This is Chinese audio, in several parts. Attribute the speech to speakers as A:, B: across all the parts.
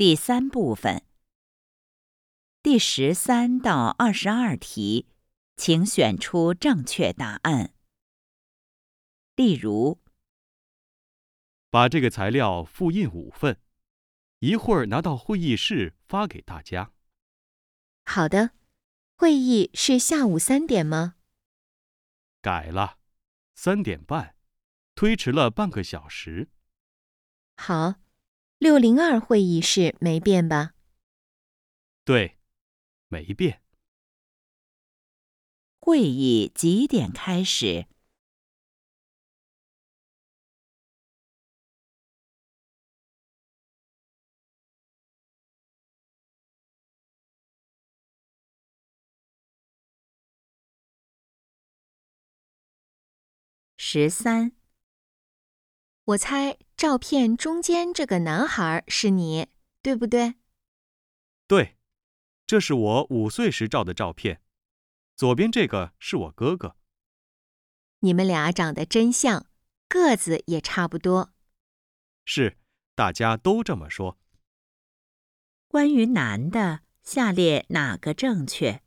A: 第三部分，第十三到二十二题，请选出正确答案。例如，
B: 把这个材料复印五份，一会儿拿到会议室发给大家。
C: 好的，会议是下午三点吗？
B: 改了，三点半，推迟了半个小时。
C: 好，六零二会议室没变吧？
B: 对，没变。
A: 会议几点开始？十三，
C: 我猜照片中间这个男孩是你，对不对？
B: 对，这是我五岁时照的照片，左边这个是我哥哥。
C: 你们俩长得真像，个子也差不多。
B: 是，大家都这么说。
A: 关于男的，下列哪个正确？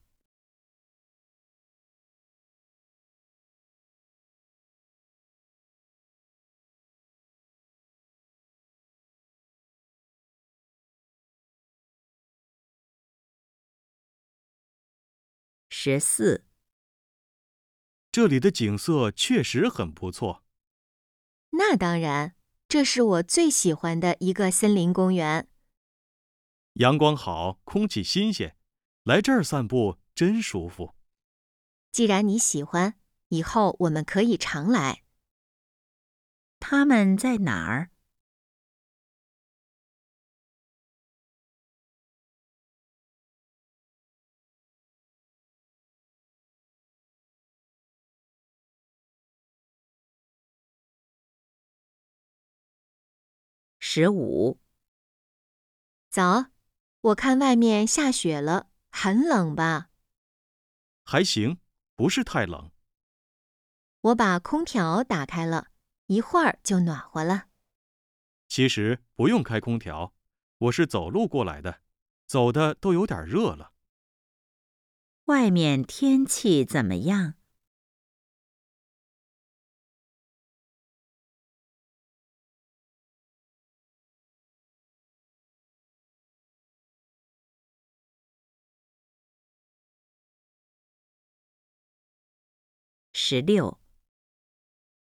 A: 十四，
B: 这里的景色确实很不错。
C: 那当然，这是我最喜欢的一个森林公园。
B: 阳光好，空气新鲜，来这儿散步真舒服。
C: 既然你喜欢，以后我们可以常来。
A: 他们在哪儿？十五，
C: 早，我看外面下雪了，很冷吧？
B: 还行，不是太冷。
C: 我把空调打开了，一会儿就暖和了。
B: 其实不用开空调，我是走路过来的，走的都有点热了。
A: 外面天气怎么样？十六，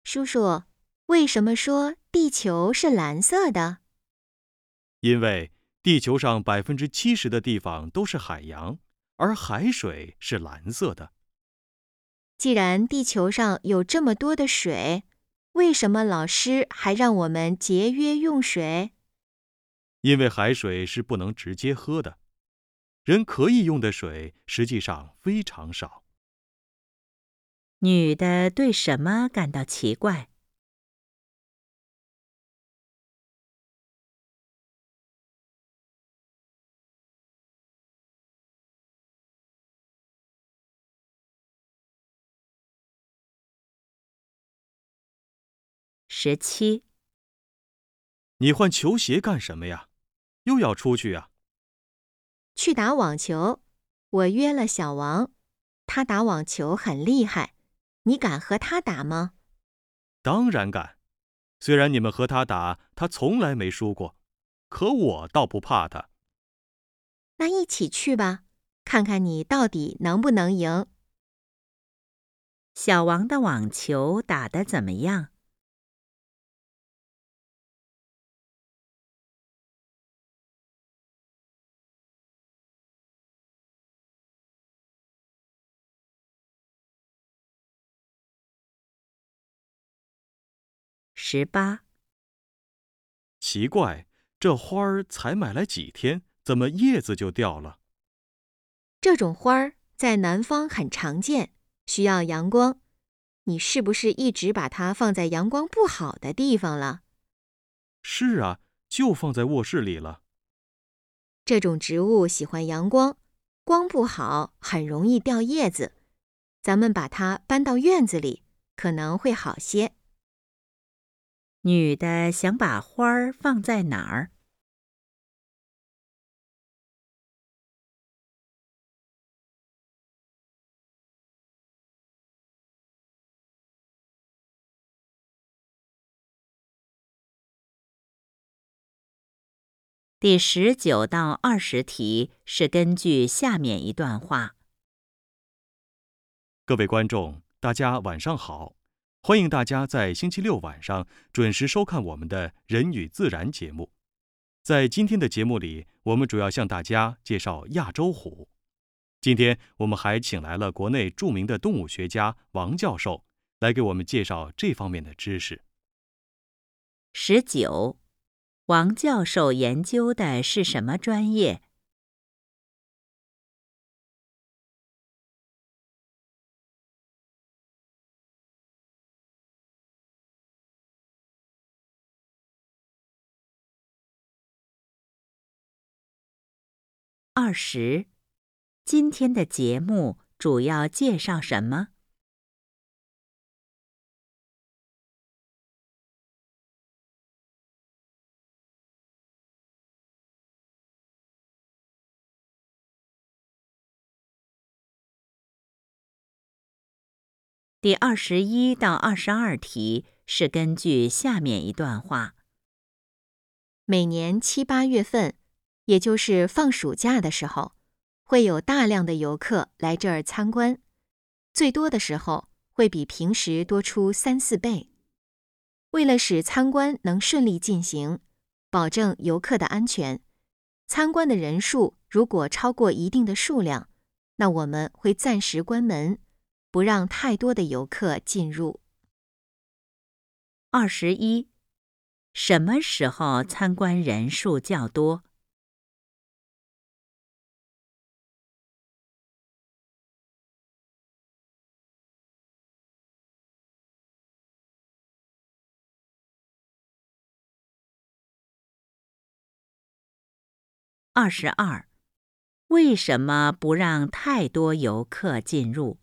C: 叔叔，为什么说地球是蓝色的？
B: 因为地球上百分之七十的地方都是海洋，而海水是蓝色的。
C: 既然地球上有这么多的水，为什么老师还让我们节约用水？
B: 因为海水是不能直接喝的，人可以用的水实际上非常少。
A: 女的对什么感到奇怪？十七，
B: 你换球鞋干什么呀？又要出去呀？
C: 去打网球。我约了小王，他打网球很厉害。你敢和他打吗？
B: 当然敢。虽然你们和他打，他从来没输过，可我倒不怕他。
C: 那一起去吧，看看你到底能不能赢。
A: 小王的网球打得怎么样？十八，
B: 奇怪，这花儿才买来几天，怎么叶子就掉了？
C: 这种花儿在南方很常见，需要阳光。你是不是一直把它放在阳光不好的地方了？
B: 是啊，就放在卧室里了。
C: 这种植物喜欢阳光，光不好很容易掉叶子。咱们把它搬到院子里，可能会好些。
A: 女的想把花儿放在哪儿？第十九到二十题是根据下面一段话。
B: 各位观众大家晚上好。欢迎大家在星期六晚上准时收看我们的人与自然节目。在今天的节目里，我们主要向大家介绍亚洲虎。今天我们还请来了国内著名的动物学家王教授，来给我们介绍这方面的知识。
A: 十九。王教授研究的是什么专业？二十，今天的节目主要介绍什么？第二十一到二十二题是根据下面一段话：
C: 每年七八月份，也就是放暑假的时候，会有大量的游客来这儿参观，最多的时候会比平时多出三四倍。为了使参观能顺利进行，保证游客的安全，参观的人数如果超过一定的数量，那我们会暂时关门。不让太多的游客进入。
A: 二十一，什么时候参观人数较多？二十二，为什么不让太多游客进入？